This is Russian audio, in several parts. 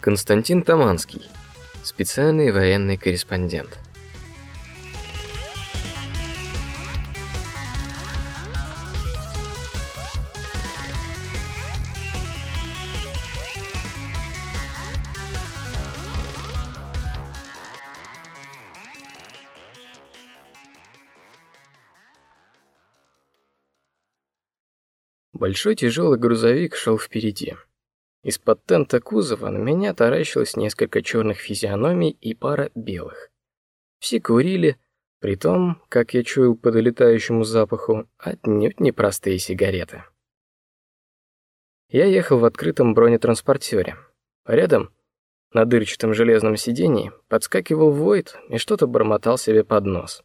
Константин Таманский, специальный военный корреспондент. Большой тяжелый грузовик шел впереди. Из-под тента кузова на меня таращилось несколько черных физиономий и пара белых. Все курили, при том, как я чуял по долетающему запаху, отнюдь не простые сигареты. Я ехал в открытом бронетранспортере. Рядом, на дырчатом железном сиденье, подскакивал Войт и что-то бормотал себе под нос.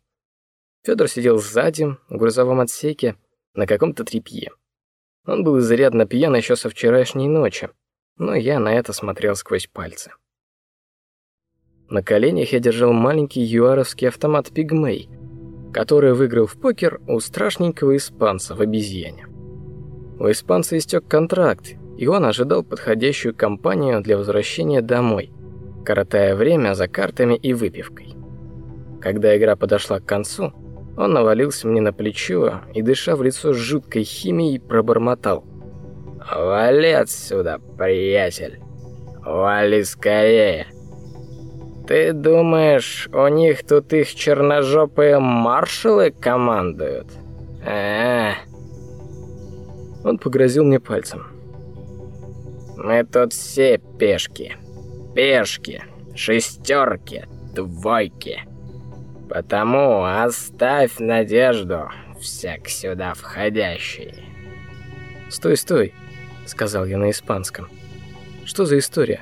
Федор сидел сзади, в грузовом отсеке, на каком-то тряпье. Он был изрядно пьян еще со вчерашней ночи, но я на это смотрел сквозь пальцы. На коленях я держал маленький юаровский автомат «Пигмей», который выиграл в покер у страшненького испанца в обезьяне. У испанца истек контракт, и он ожидал подходящую компанию для возвращения домой, коротая время за картами и выпивкой. Когда игра подошла к концу, он навалился мне на плечо и, дыша в лицо жуткой химией, пробормотал. «Вали отсюда, приятель! Вали скорее!» «Ты думаешь, у них тут их черножопые маршалы командуют?» а, -а, -а. Он погрозил мне пальцем. «Мы тут все пешки. Пешки, шестерки, двойки. Потому оставь надежду, всяк сюда входящий. Стой, стой, сказал я на испанском. Что за история?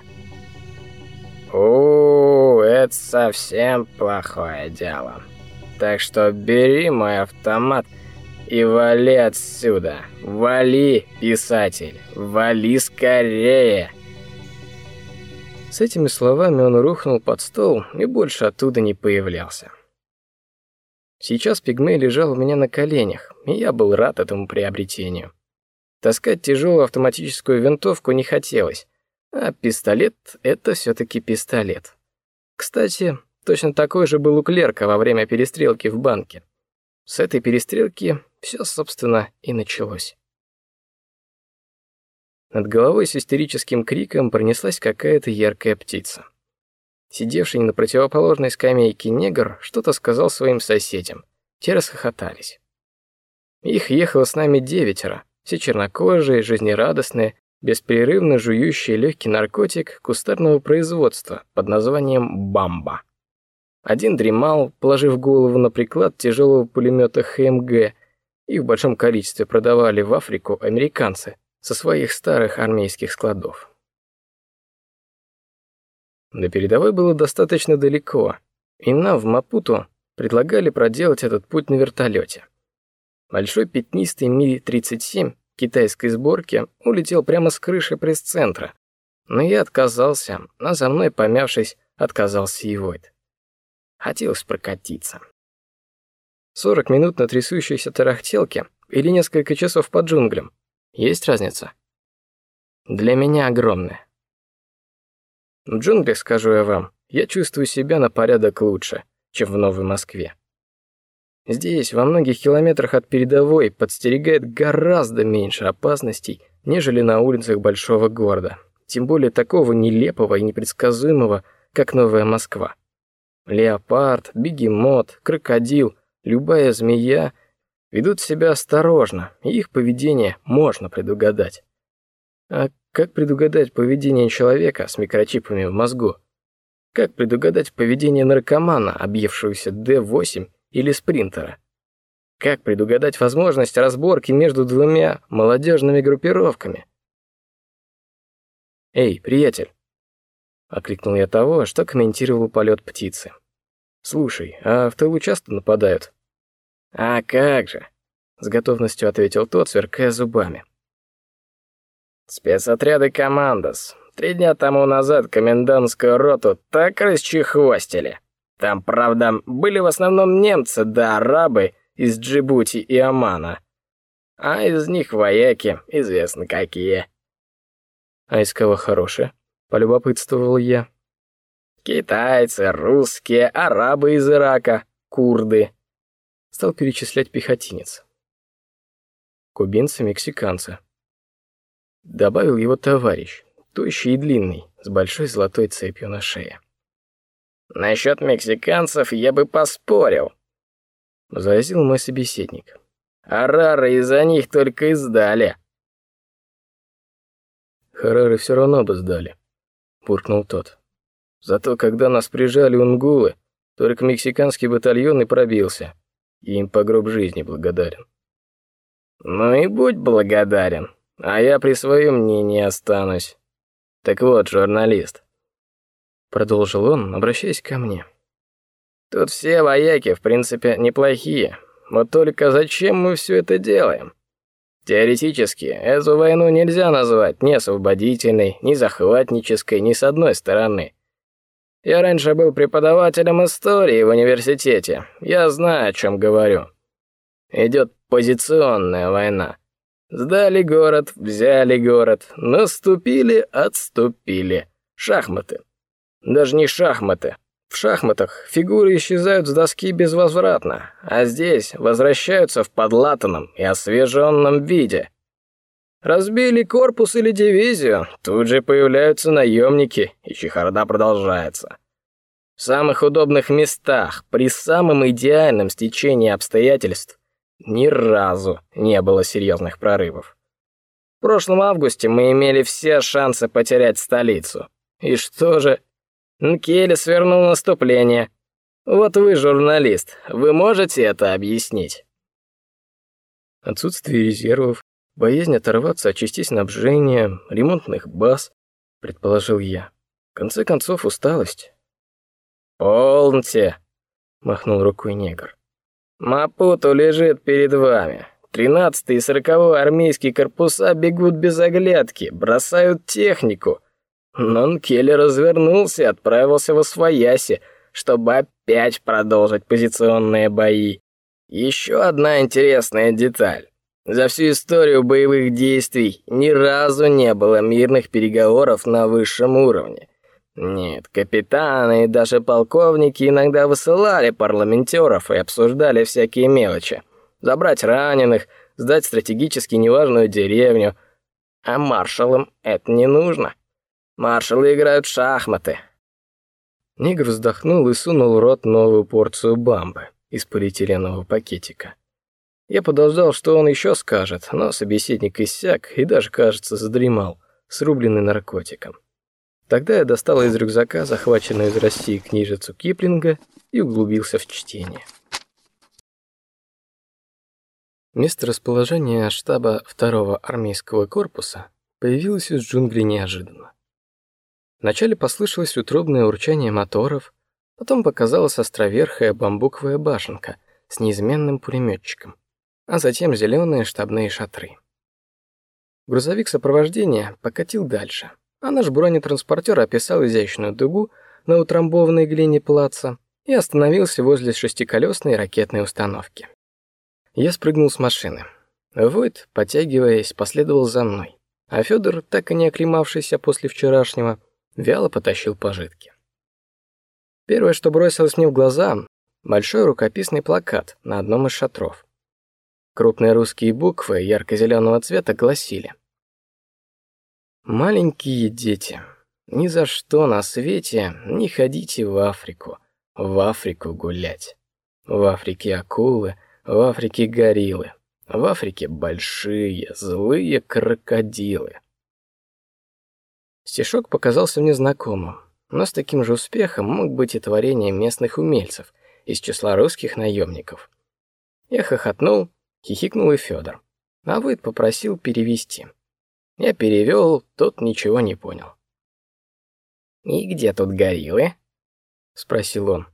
У, это совсем плохое дело. Так что бери мой автомат и вали отсюда. Вали, писатель, вали скорее. С этими словами он рухнул под стол и больше оттуда не появлялся. Сейчас пигмей лежал у меня на коленях, и я был рад этому приобретению. Таскать тяжелую автоматическую винтовку не хотелось, а пистолет — это все-таки пистолет. Кстати, точно такой же был у клерка во время перестрелки в банке. С этой перестрелки все, собственно, и началось. Над головой с истерическим криком пронеслась какая-то яркая птица. Сидевший на противоположной скамейке негр что-то сказал своим соседям. Те расхохотались. Их ехало с нами девятеро, все чернокожие, жизнерадостные, беспрерывно жующие легкий наркотик кустарного производства под названием «Бамба». Один дремал, положив голову на приклад тяжелого пулемета ХМГ, их в большом количестве продавали в Африку американцы со своих старых армейских складов. До передовой было достаточно далеко, и нам в Мапуту предлагали проделать этот путь на вертолете. Большой пятнистый Ми-37 китайской сборки улетел прямо с крыши пресс-центра, но я отказался, а за мной, помявшись, отказался и Войт. Хотелось прокатиться. 40 минут на трясущейся тарахтелке или несколько часов по джунглям. Есть разница? Для меня огромная. В джунглях, скажу я вам, я чувствую себя на порядок лучше, чем в Новой Москве. Здесь, во многих километрах от передовой, подстерегает гораздо меньше опасностей, нежели на улицах большого города, тем более такого нелепого и непредсказуемого, как Новая Москва. Леопард, бегемот, крокодил, любая змея ведут себя осторожно, и их поведение можно предугадать. А как предугадать поведение человека с микрочипами в мозгу? Как предугадать поведение наркомана, объевшегося Д8 или спринтера? Как предугадать возможность разборки между двумя молодежными группировками? «Эй, приятель!» — окликнул я того, что комментировал полет птицы. «Слушай, а в тылу часто нападают?» «А как же!» — с готовностью ответил тот, сверкая зубами. Спецотряды «Командос». Три дня тому назад комендантскую роту так расчехвостили. Там, правда, были в основном немцы да арабы из Джибути и Омана. А из них вояки известно какие. А из кого хорошие? полюбопытствовал я. Китайцы, русские, арабы из Ирака, курды. Стал перечислять пехотинец. Кубинцы, мексиканцы. Добавил его товарищ, тощий и длинный, с большой золотой цепью на шее. Насчет мексиканцев я бы поспорил, заявил мой собеседник. Арары из-за них только и сдали. Харары все равно бы сдали, буркнул тот. Зато когда нас прижали унгулы, только мексиканский батальон и пробился. И им по гроб жизни благодарен. Ну и будь благодарен, а я при своем мнении останусь. Так вот, журналист. Продолжил он, обращаясь ко мне. Тут все вояки, в принципе, неплохие. Вот только зачем мы все это делаем? Теоретически, эту войну нельзя назвать ни освободительной, ни захватнической, ни с одной стороны. Я раньше был преподавателем истории в университете. Я знаю, о чем говорю. Идет позиционная война. Сдали город, взяли город, наступили, отступили. Шахматы. Даже не шахматы. В шахматах фигуры исчезают с доски безвозвратно, а здесь возвращаются в подлатанном и освеженном виде. Разбили корпус или дивизию, тут же появляются наемники, и чехарда продолжается. В самых удобных местах, при самом идеальном стечении обстоятельств, ни разу не было серьезных прорывов. В прошлом августе мы имели все шансы потерять столицу. И что же? Нкели свернул наступление. Вот вы журналист, вы можете это объяснить? Отсутствие резервов, боязнь оторваться от частей снабжения, ремонтных баз, предположил я. В конце концов, усталость. «Полнте!» — махнул рукой негр. «Мапуту лежит перед вами. Тринадцатый и сороковой армейские корпуса бегут без оглядки, бросают технику. Но Нкелли развернулся и отправился в Освояси, чтобы опять продолжить позиционные бои. Еще одна интересная деталь. За всю историю боевых действий ни разу не было мирных переговоров на высшем уровне. Нет, капитаны и даже полковники иногда высылали парламентеров и обсуждали всякие мелочи. Забрать раненых, сдать стратегически неважную деревню. А маршалам это не нужно. Маршалы играют в шахматы. Негр вздохнул и сунул в рот новую порцию бамбы из полиэтиленового пакетика. Я подождал, что он еще скажет, но собеседник иссяк и даже, кажется, задремал, срубленный наркотиком. Тогда я достал из рюкзака захваченную из России книжицу Киплинга и углубился в чтение. Место расположения штаба второго армейского корпуса появилось из джунглей неожиданно. Вначале послышалось утробное урчание моторов, потом показалась островерхая бамбуковая башенка с неизменным пулеметчиком, а затем зеленые штабные шатры. Грузовик сопровождения покатил дальше, а наш бронетранспортер описал изящную дугу на утрамбованной глине плаца и остановился возле шестиколесной ракетной установки. Я спрыгнул с машины. Войт, потягиваясь, последовал за мной, а Федор, так и не оклемавшийся после вчерашнего, вяло потащил пожитки. Первое, что бросилось мне в глаза, большой рукописный плакат на одном из шатров. Крупные русские буквы ярко-зеленого цвета гласили: Маленькие дети, ни за что на свете не ходите в Африку, в Африку гулять. В Африке акулы, в Африке гориллы, в Африке большие злые крокодилы. Стишок показался мне знакомым, но с таким же успехом мог быть и творением местных умельцев из числа русских наемников. Я хохотнул, хихикнул и Федор. А Войт попросил перевести. Я перевел, тот ничего не понял. «И где тут гориллы?» — спросил он.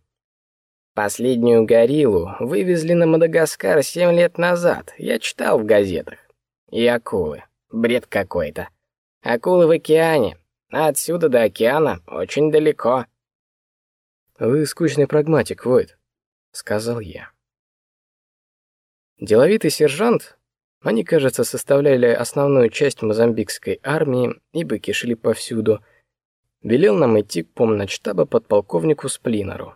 «Последнюю гориллу вывезли на Мадагаскар семь лет назад, я читал в газетах. И акулы. Бред какой-то. Акулы в океане, а отсюда до океана очень далеко. Вы скучный прагматик, Войд, сказал я. Деловитый сержант, они, кажется, составляли основную часть мозамбикской армии, ибо кишели повсюду, велел нам идти к помночтаба подполковнику Сплинеру.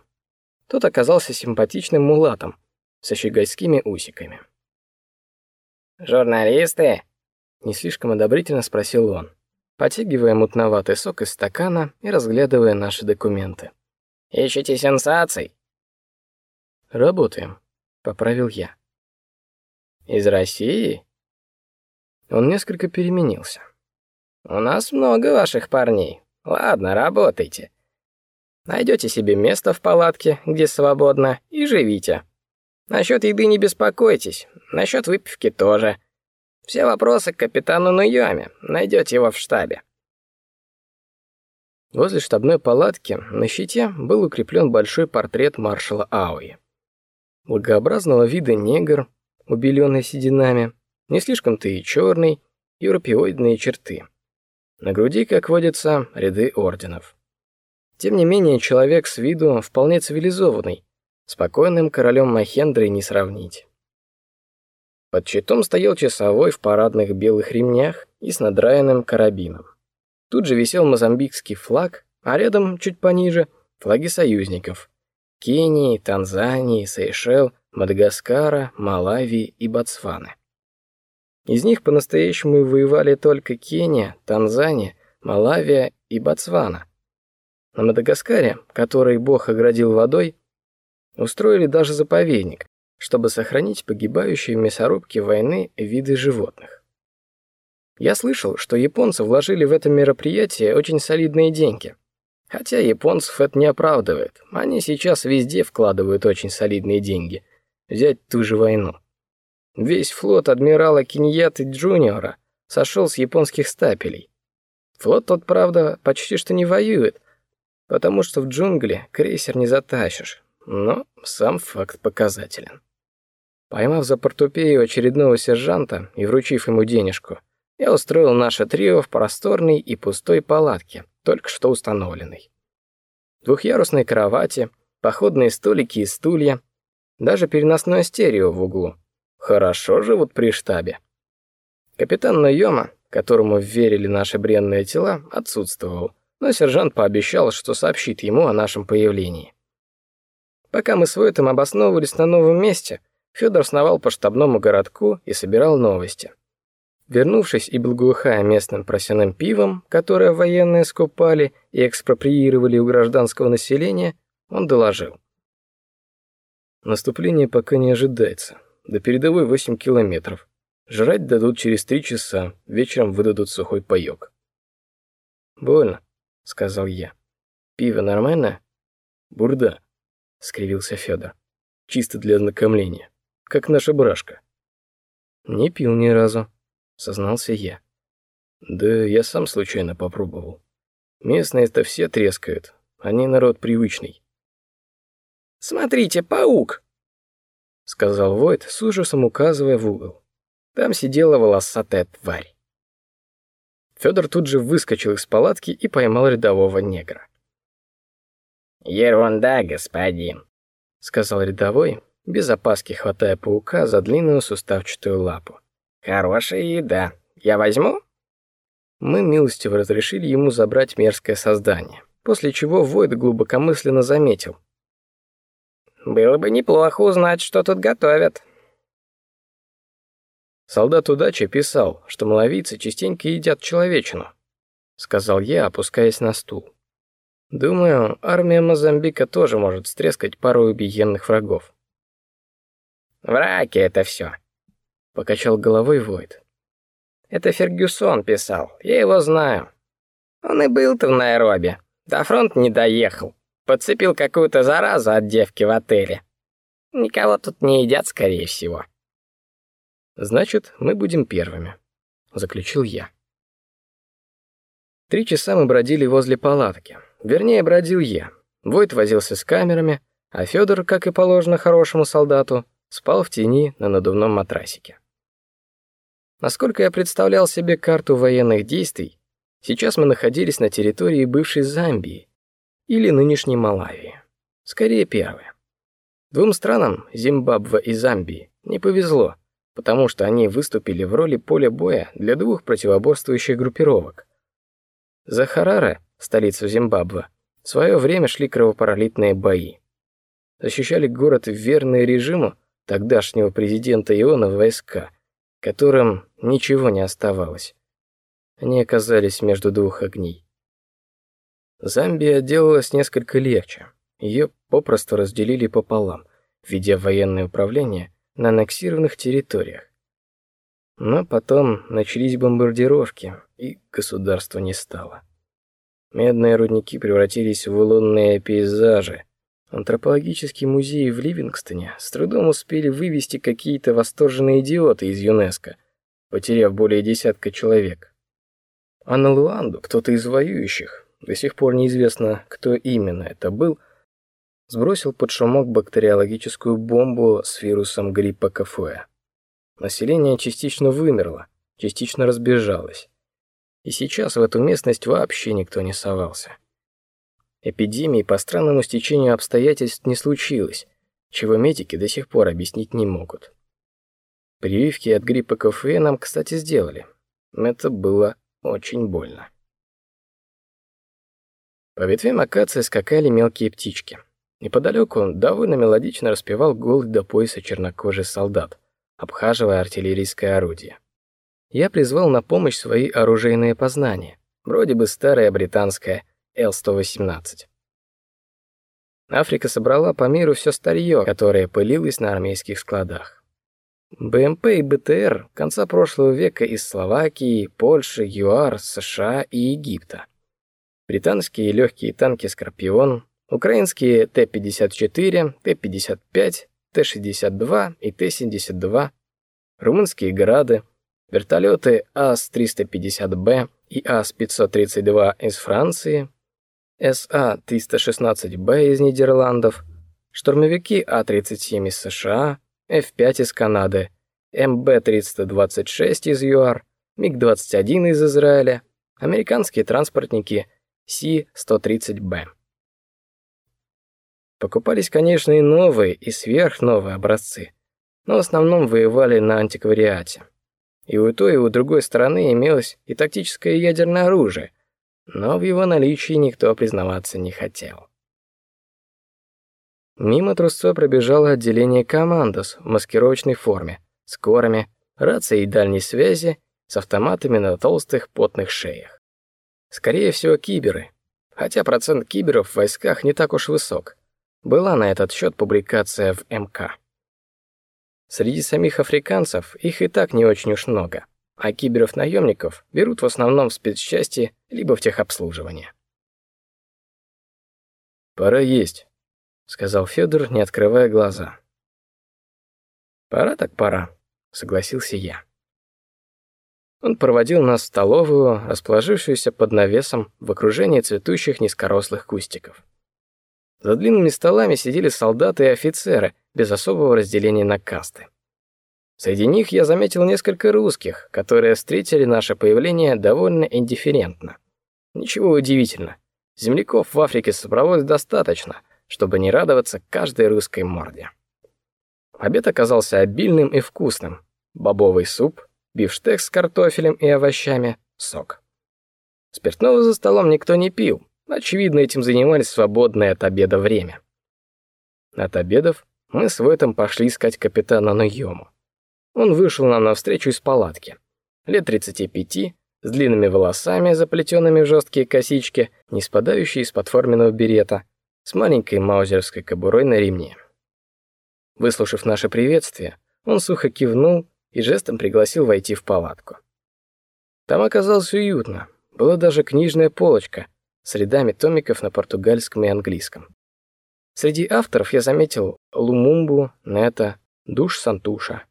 Тот оказался симпатичным мулатом со щегольскими усиками. «Журналисты?» — не слишком одобрительно спросил он, потягивая мутноватый сок из стакана и разглядывая наши документы. «Ищете сенсаций?» «Работаем», — поправил я. «Из России?» Он несколько переменился. «У нас много ваших парней. Ладно, работайте. Найдете себе место в палатке, где свободно, и живите. Насчет еды не беспокойтесь, насчет выпивки тоже. Все вопросы к капитану Нуйоме, найдете его в штабе. Возле штабной палатки на щите был укреплен большой портрет маршала Ауи. Благообразного вида негр, убеленный сединами, не слишком-то и черный, европеоидные черты. На груди, как водится, ряды орденов. Тем не менее, человек с виду вполне цивилизованный, спокойным королем Махендры не сравнить. Под щитом стоял часовой в парадных белых ремнях и с надраенным карабином. Тут же висел мозамбикский флаг, а рядом, чуть пониже, флаги союзников: Кении, Танзании, Сейшел, Мадагаскара, Малавии и Ботсваны. Из них по-настоящему воевали только Кения, Танзания, Малавия и Ботсвана. На Мадагаскаре, который бог оградил водой, устроили даже заповедник, чтобы сохранить погибающие в мясорубке войны виды животных. Я слышал, что японцы вложили в это мероприятие очень солидные деньги. Хотя японцев это не оправдывает. Они сейчас везде вкладывают очень солидные деньги. Взять ту же войну. Весь флот адмирала Киньяты Джуниора сошел с японских стапелей. Флот тот, правда, почти что не воюет, потому что в джунгли крейсер не затащишь, но сам факт показателен. Поймав за портупею очередного сержанта и вручив ему денежку, я устроил наше трио в просторной и пустой палатке, только что установленной. Двухъярусные кровати, походные столики и стулья, даже переносное стерео в углу. Хорошо живут при штабе. Капитан Нойома, которому верили наши бренные тела, отсутствовал но сержант пообещал, что сообщит ему о нашем появлении. Пока мы с Войтом обосновывались на новом месте, Федор сновал по штабному городку и собирал новости. Вернувшись и благоухая местным просяным пивом, которое военные скупали и экспроприировали у гражданского населения, он доложил. Наступление пока не ожидается. До передовой 8 километров. Жрать дадут через три часа, вечером выдадут сухой паёк. Больно, — сказал я. «Пиво нормально?» «Бурда», — скривился Федор. «Чисто для ознакомления, как наша брашка». «Не пил ни разу», — сознался я. «Да я сам случайно попробовал. Местные-то все трескают, они народ привычный». «Смотрите, паук!» — сказал Войт, с ужасом указывая в угол. Там сидела волосатая тварь. Федор тут же выскочил из палатки и поймал рядового негра. «Ерунда, господин», — сказал рядовой, без опаски хватая паука за длинную суставчатую лапу. «Хорошая еда. Я возьму?» Мы милостиво разрешили ему забрать мерзкое создание, после чего Войд глубокомысленно заметил. «Было бы неплохо узнать, что тут готовят». Солдат удачи писал, что малавийцы частенько едят человечину, сказал я, опускаясь на стул. Думаю, армия Мозамбика тоже может стрескать пару убиенных врагов. Враки это все, покачал головой Войд. Это Фергюсон писал, я его знаю. Он и был-то в Найроби, до фронта не доехал, подцепил какую-то заразу от девки в отеле. Никого тут не едят, скорее всего. Значит, мы будем первыми, заключил я. Три часа мы бродили возле палатки. Вернее, бродил я. Войт возился с камерами, а Федор, как и положено хорошему солдату, спал в тени на надувном матрасике. Насколько я представлял себе карту военных действий, сейчас мы находились на территории бывшей Замбии или нынешней Малавии. Скорее первое. Двум странам, Зимбабве и Замбии, не повезло потому что они выступили в роли поля боя для двух противоборствующих группировок. За Хараре столицу Зимбабве, в свое время шли кровопролитные бои. Защищали город верные режиму тогдашнего президента Иона войска, которым ничего не оставалось. Они оказались между двух огней. Замбия отделалась несколько легче. Ее попросту разделили пополам, введя военное управление на аннексированных территориях. Но потом начались бомбардировки, и государства не стало. Медные рудники превратились в лунные пейзажи. Антропологический музей в Ливингстоне с трудом успели вывести какие-то восторженные идиоты из ЮНЕСКО, потеряв более десятка человек. А на Луанду кто-то из воюющих, до сих пор неизвестно, кто именно это был, сбросил под шумок бактериологическую бомбу с вирусом гриппа КФУ. Население частично вымерло, частично разбежалось. И сейчас в эту местность вообще никто не совался. Эпидемии по странному стечению обстоятельств не случилось, чего медики до сих пор объяснить не могут. Прививки от гриппа КФУ нам, кстати, сделали. Это было очень больно. По ветвям акации скакали мелкие птички. Неподалеку довольно мелодично распевал голый до пояса чернокожий солдат обхаживая артиллерийское орудие. Я призвал на помощь свои оружейные познания, вроде бы старая британская Л-118. Африка собрала по миру все старье, которое пылилось на армейских складах. БМП и БТР конца прошлого века из Словакии, Польши, ЮАР, США и Египта. Британские легкие танки «Скорпион», украинские Т-54, Т-55, Т-62 и Т-72, румынские грады, вертолеты АС-350Б и АС-532 из Франции, СА-316Б из Нидерландов, штурмовики А-37 из США, F-5 из Канады, МБ-326 из ЮАР, МиГ-21 из Израиля, американские транспортники Си-130Б. Покупались, конечно, и новые, и сверхновые образцы, но в основном воевали на антиквариате. И у той, и у другой стороны имелось и тактическое ядерное оружие, но в его наличии никто признаваться не хотел. Мимо трусцой пробежало отделение командос в маскировочной форме, с корами, рацией дальней связи, с автоматами на толстых потных шеях. Скорее всего, киберы, хотя процент киберов в войсках не так уж высок. Была на этот счет публикация в МК. Среди самих африканцев их и так не очень уж много, а киберов-наемников берут в основном в спецчасти либо в техобслуживание. «Пора есть», — сказал Федор, не открывая глаза. «Пора так пора», — согласился я. Он проводил нас в столовую, расположившуюся под навесом в окружении цветущих низкорослых кустиков. За длинными столами сидели солдаты и офицеры, без особого разделения на касты. Среди них я заметил несколько русских, которые встретили наше появление довольно индифферентно. Ничего удивительного. Земляков в Африке собралось достаточно, чтобы не радоваться каждой русской морде. Обед оказался обильным и вкусным. Бобовый суп, бифштекс с картофелем и овощами, сок. Спиртного за столом никто не пил, Очевидно, этим занимались свободное от обеда время. От обедов мы с Вэтом пошли искать капитана Нойому. Он вышел нам навстречу из палатки. Лет 35, с длинными волосами, заплетенными в жесткие косички, не спадающие из-под форменного берета, с маленькой маузерской кобурой на ремне. Выслушав наше приветствие, он сухо кивнул и жестом пригласил войти в палатку. Там оказалось уютно, была даже книжная полочка, с рядами томиков на португальском и английском. Среди авторов я заметил Лумумбу, Нето, Душ Сантуша.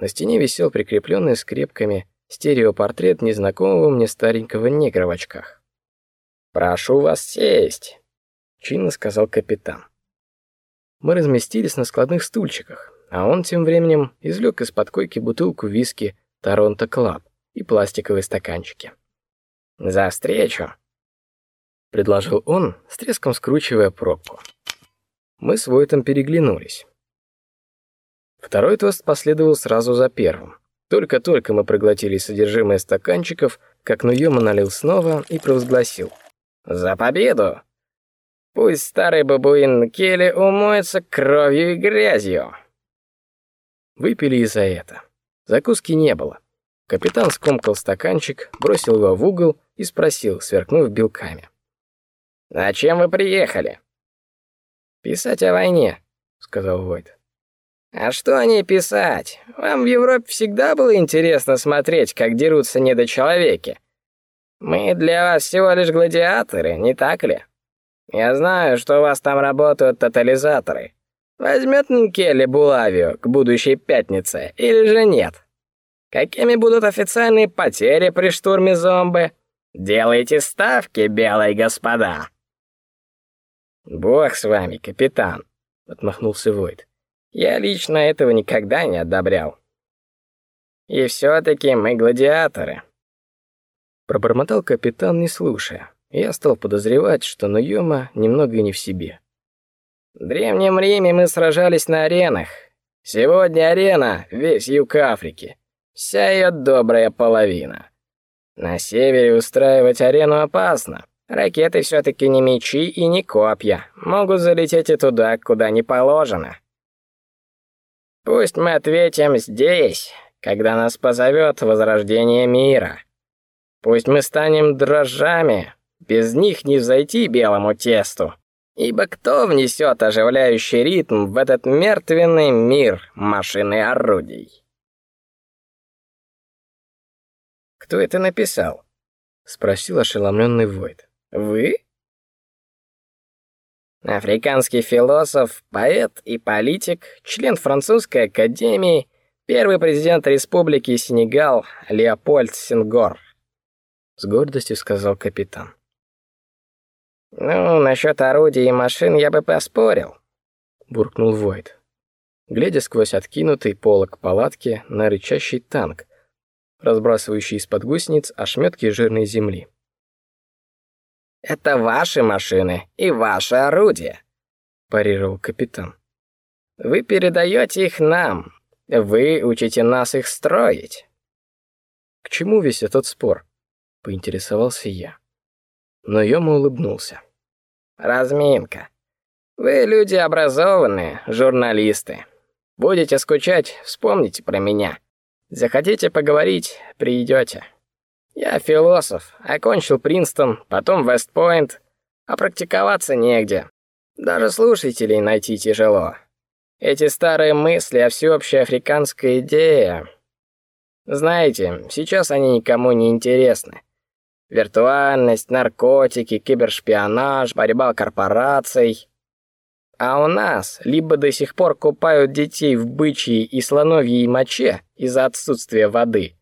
На стене висел прикрепленный скрепками стереопортрет незнакомого мне старенького негра в очках. «Прошу вас сесть», — чинно сказал капитан. Мы разместились на складных стульчиках, а он тем временем извлек из-под койки бутылку виски «Торонто Клаб» и пластиковые стаканчики. «За встречу!» — предложил он, с треском скручивая пробку. Мы с Войтом переглянулись. Второй тост последовал сразу за первым. Только-только мы проглотили содержимое стаканчиков, как Нуёма налил снова и провозгласил. За победу! Пусть старый бабуин Келли умоется кровью и грязью. Выпили и за это. Закуски не было. Капитан скомкал стаканчик, бросил его в угол и спросил, сверкнув белками. «Зачем вы приехали?» «Писать о войне», — сказал Войт. «А что о ней писать? Вам в Европе всегда было интересно смотреть, как дерутся недочеловеки. Мы для вас всего лишь гладиаторы, не так ли? Я знаю, что у вас там работают тотализаторы. Возьмет Келли Булавию к будущей пятнице или же нет? Какими будут официальные потери при штурме зомбы? Делайте ставки, белые господа!» «Бог с вами, капитан», — отмахнулся Войд. «Я лично этого никогда не одобрял». «И все-таки мы гладиаторы», — пробормотал капитан, не слушая. Я стал подозревать, что Нуйома немного не в себе. В Древнем Риме мы сражались на аренах. Сегодня арена — весь юг Африки. Вся ее добрая половина. На севере устраивать арену опасно. Ракеты все-таки не мечи и не копья, могут залететь и туда, куда не положено. Пусть мы ответим здесь, когда нас позовет возрождение мира. Пусть мы станем дрожжами, без них не взойти белому тесту. Ибо кто внесет оживляющий ритм в этот мертвенный мир машины орудий? «Кто это написал?» — спросил ошеломленный Войд. Вы? Африканский философ, поэт и политик, член французской академии, первый президент республики Сенегал Леопольд Сенгор. С гордостью сказал капитан. «Ну, насчет орудий и машин я бы поспорил», — буркнул Войд, глядя сквозь откинутый полог палатки на рычащий танк, разбрасывающий из-под гусениц ошметки жирной земли. Это ваши машины и ваше орудие», — парировал капитан. «Вы передаете их нам. Вы учите нас их строить». «К чему весь этот спор?» — поинтересовался я. Но Йома улыбнулся. «Разминка. Вы люди образованные, журналисты. Будете скучать, вспомните про меня. Захотите поговорить, придете». Я философ, окончил Принстон, потом Вестпойнт, а практиковаться негде. Даже слушателей найти тяжело. Эти старые мысли о всеобщей африканской идее... Знаете, сейчас они никому не интересны. Виртуальность, наркотики, кибершпионаж, борьба корпораций. А у нас либо до сих пор купают детей в бычьей и слоновьей моче из-за отсутствия воды,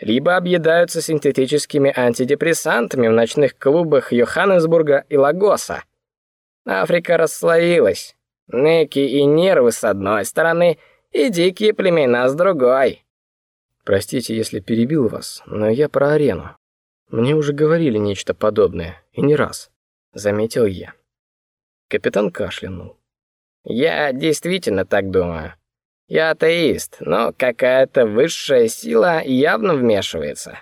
либо объедаются синтетическими антидепрессантами в ночных клубах Йоханнесбурга и Лагоса. Африка расслоилась. Неки и нервы с одной стороны, и дикие племена с другой. Простите, если перебил вас, но я про арену. Мне уже говорили нечто подобное, и не раз, заметил я. Капитан кашлянул. Я действительно так думаю. Я атеист, но какая-то высшая сила явно вмешивается.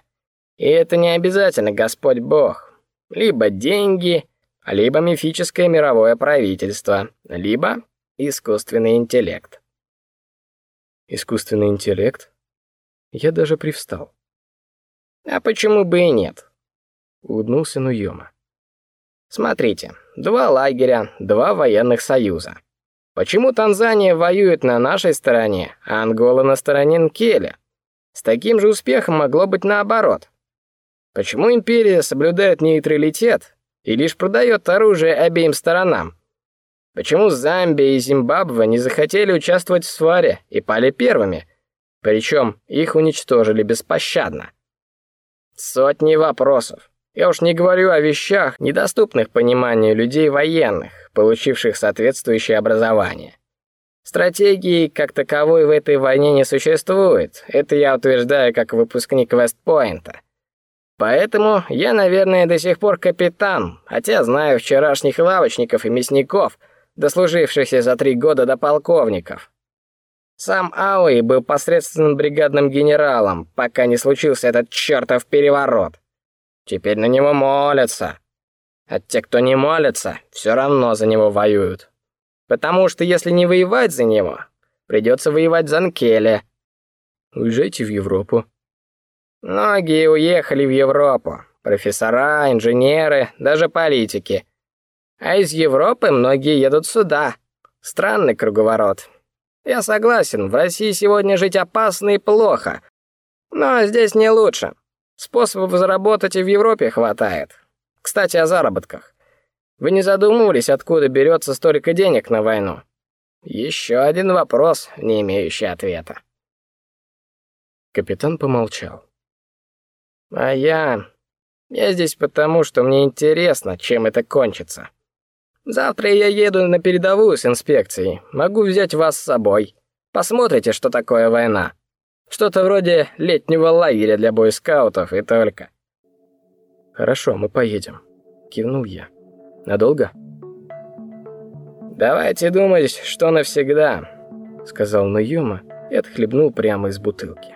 И это не обязательно Господь Бог. Либо деньги, либо мифическое мировое правительство, либо искусственный интеллект. Искусственный интеллект? Я даже привстал. А почему бы и нет? Улыбнулся Нуйома. Смотрите, два лагеря, два военных союза. Почему Танзания воюет на нашей стороне, а Ангола на стороне Нкеля? С таким же успехом могло быть наоборот. Почему империя соблюдает нейтралитет и лишь продает оружие обеим сторонам? Почему Замбия и Зимбабве не захотели участвовать в сваре и пали первыми? Причем их уничтожили беспощадно. Сотни вопросов. Я уж не говорю о вещах, недоступных пониманию людей военных, получивших соответствующее образование. Стратегии как таковой в этой войне не существует. Это я утверждаю как выпускник Вестпойнта. Поэтому я, наверное, до сих пор капитан, хотя знаю вчерашних лавочников и мясников, дослужившихся за три года до полковников. Сам Ауи был посредственным бригадным генералом, пока не случился этот чертов переворот. Теперь на него молятся. А те, кто не молится, все равно за него воюют. Потому что если не воевать за него, придется воевать за Нкеля. Уезжайте в Европу. Многие уехали в Европу. Профессора, инженеры, даже политики. А из Европы многие едут сюда. Странный круговорот. Я согласен, в России сегодня жить опасно и плохо. Но здесь не лучше. Способов заработать и в Европе хватает. Кстати, о заработках. Вы не задумывались, откуда берется столько денег на войну? Еще один вопрос, не имеющий ответа. Капитан помолчал. А я... Я здесь потому, что мне интересно, чем это кончится. Завтра я еду на передовую с инспекцией. Могу взять вас с собой. Посмотрите, что такое война. Что-то вроде летнего лагеря для бойскаутов и только. Хорошо, мы поедем, кивнул я. Надолго? Давайте думать, что навсегда, сказал Наюма и отхлебнул прямо из бутылки.